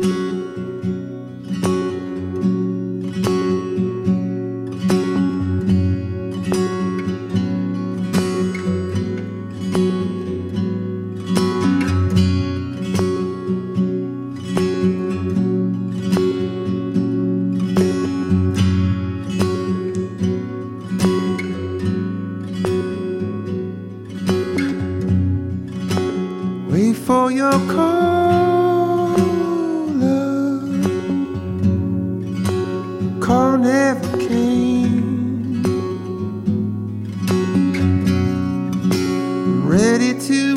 Wait ready to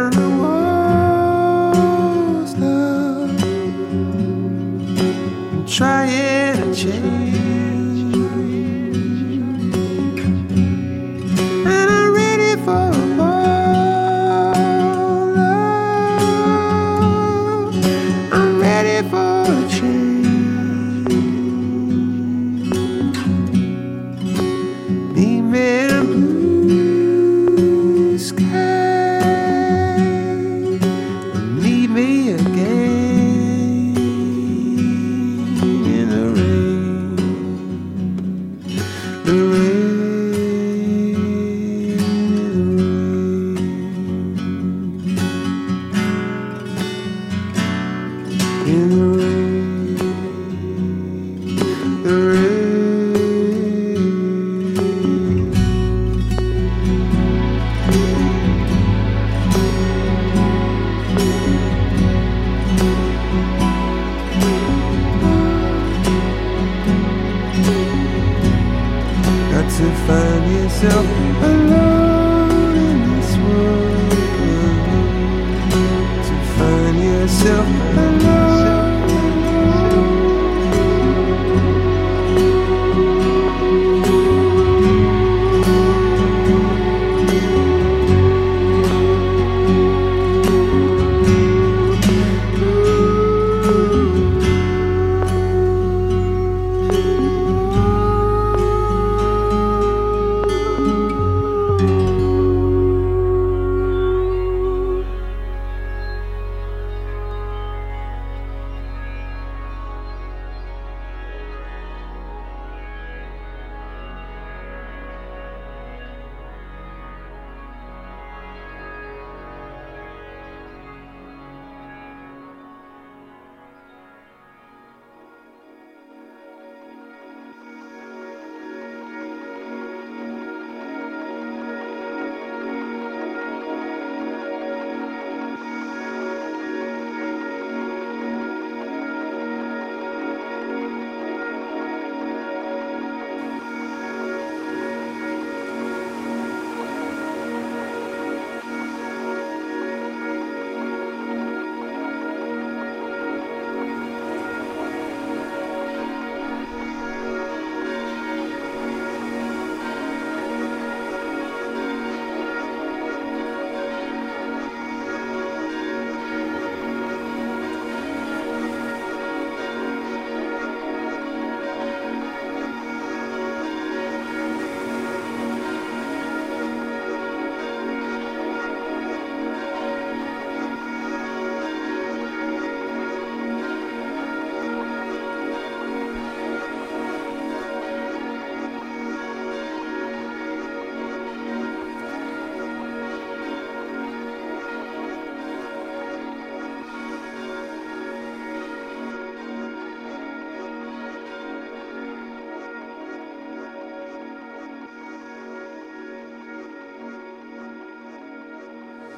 in the to find yourself alone in this world. To find yourself.